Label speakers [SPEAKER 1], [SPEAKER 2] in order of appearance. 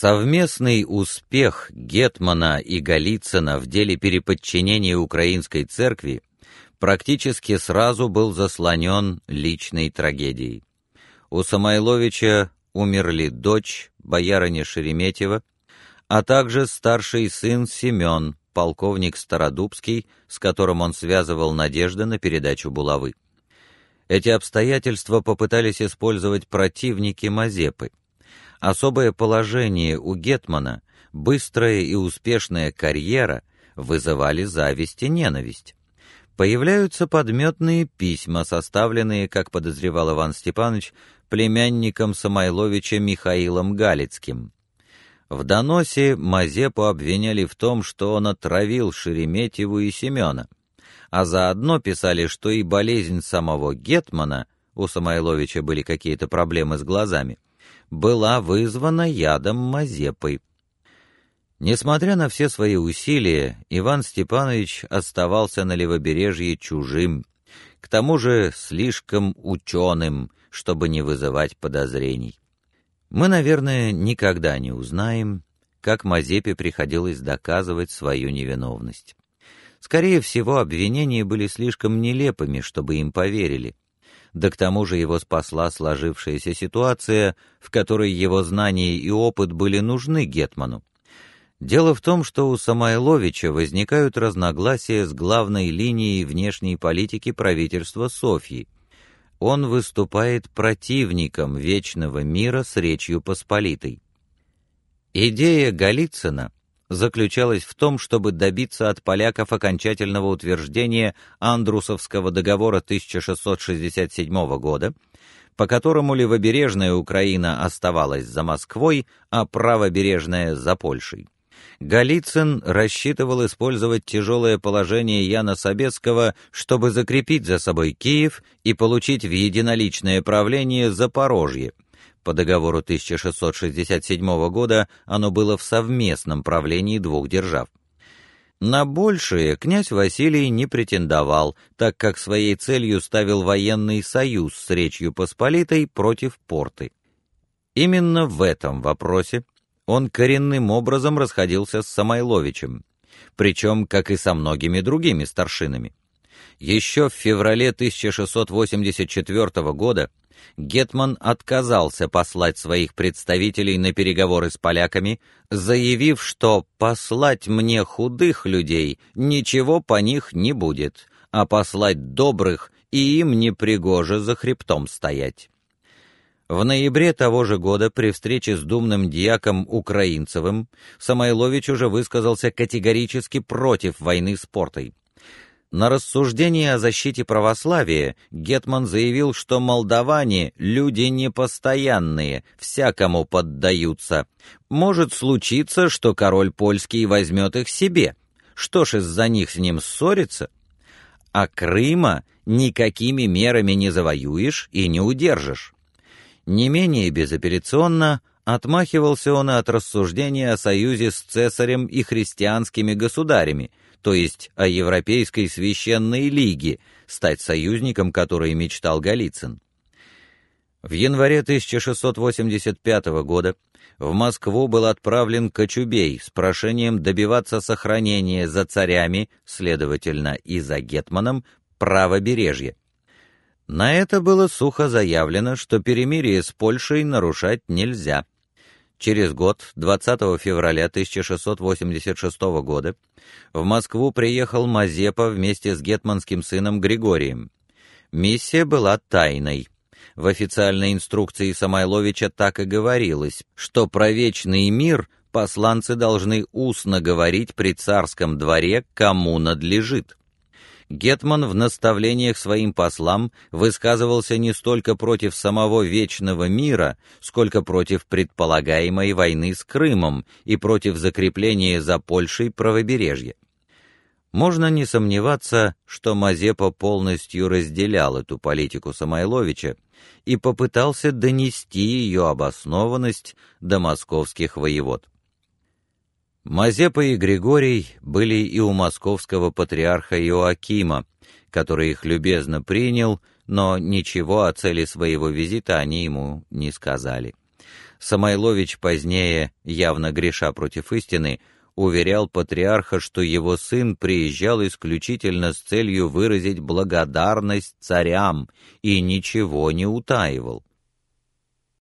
[SPEAKER 1] Совместный успех Гетмана и Голицына в деле переподчинения украинской церкви практически сразу был заслонен личной трагедией. У Самойловича умерли дочь, боярыня Шереметьева, а также старший сын Семен, полковник Стародубский, с которым он связывал надежды на передачу булавы. Эти обстоятельства попытались использовать противники Мазепы. Особое положение у гетмана, быстрая и успешная карьера вызывали зависть и ненависть. Появляются подметные письма, составленные, как подозревал Иван Степанович, племянником Самойловича Михаилом Галицким. В доносе Мазепу обвиняли в том, что он отравил Шереметьеву и Семена, а заодно писали, что и болезнь самого гетмана, у Самойловича были какие-то проблемы с глазами, была вызвана ядом Мазепы. Несмотря на все свои усилия, Иван Степанович оставался на левобережье чужим, к тому же слишком ученым, чтобы не вызывать подозрений. Мы, наверное, никогда не узнаем, как Мазепе приходилось доказывать свою невиновность. Скорее всего, обвинения были слишком нелепыми, чтобы им поверили да к тому же его спасла сложившаяся ситуация, в которой его знания и опыт были нужны гетману. Дело в том, что у Самойловича возникают разногласия с главной линией внешней политики правительства Софьи. Он выступает противником вечного мира с Речью Посполитой. Идея Голицына заключалась в том, чтобы добиться от поляков окончательного утверждения Андрусовского договора 1667 года, по которому левобережная Украина оставалась за Москвой, а правобережная за Польшей. Голицын рассчитывал использовать тяжелое положение Яна Собесского, чтобы закрепить за собой Киев и получить в единоличное правление Запорожье – по договору 1667 года оно было в совместном правлении двух держав. На большее князь Василий не претендовал, так как своей целью ставил военный союз с Речью Посполитой против Порты. Именно в этом вопросе он коренным образом расходился с Самойловичем, причем, как и со многими другими старшинами. Еще в феврале 1684 года Гетман отказался послать своих представителей на переговоры с поляками, заявив, что послать мне худых людей ничего по них не будет, а послать добрых и им не пригоже за хребтом стоять. В ноябре того же года при встрече с думным диаком Украинцевым Самойлович уже высказался категорически против войны с Портой. На рассуждение о защите православия гетман заявил, что молдаване люди непостоянные, всякому поддаются. Может случиться, что король польский возьмет их себе. Что ж из-за них с ним ссориться? А Крыма никакими мерами не завоюешь и не удержишь. Не менее безапелляционно отмахивался он от рассуждения о союзе с цесарем и христианскими государями, то есть о Европейской священной лиге, стать союзником которой мечтал Голицын. В январе 1685 года в Москву был отправлен Кочубей с прошением добиваться сохранения за царями, следовательно, и за гетманом, правобережья. На это было сухо заявлено, что перемирие с Польшей нарушать нельзя – Через год, 20 февраля 1686 года, в Москву приехал Мазепа вместе с гетманским сыном Григорием. Миссия была тайной. В официальной инструкции Самойловича так и говорилось, что про вечный мир посланцы должны устно говорить при царском дворе, кому надлежит. Гетман в наставлениях своим послам высказывался не столько против самого вечного мира, сколько против предполагаемой войны с Крымом и против закрепления за Польшей правобережья. Можно не сомневаться, что Мазепа полностью разделял эту политику Самойловича и попытался донести ее обоснованность до московских воевод. Мазепа и Григорий были и у московского патриарха Иоакима, который их любезно принял, но ничего о цели своего визита они ему не сказали. Самойлович позднее, явно греша против истины, уверял патриарха, что его сын приезжал исключительно с целью выразить благодарность царям и ничего не утаивал.